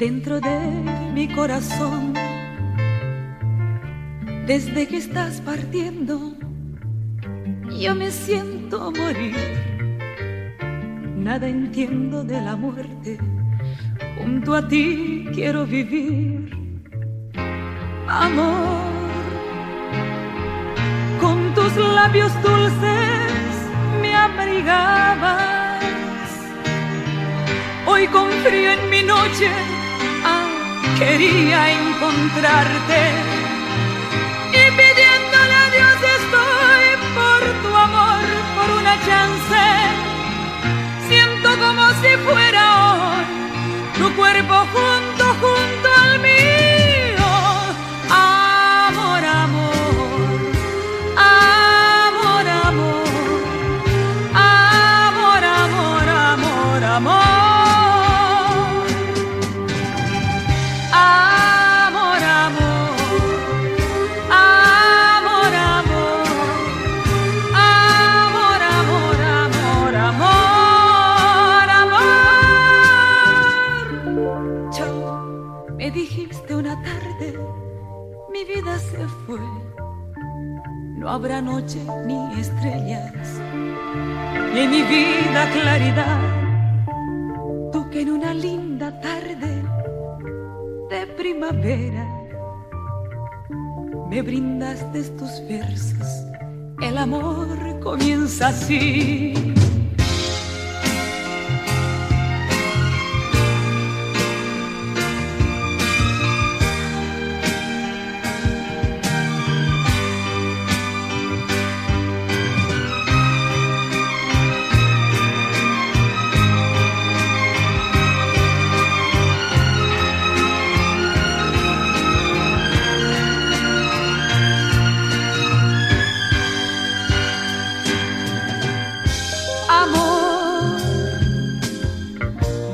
dentro de mi corazón. Desde que estás partiendo, yo me siento morir. Nada entiendo de la muerte, junto a ti quiero vivir. Amor, tus labios dulces me abrigabas. Hoy con frío en mi noche quería encontrarte habrá noche ni estrellas, ni en mi vida claridad. Tú que en una linda tarde de primavera me brindaste tus versos, el amor comienza así.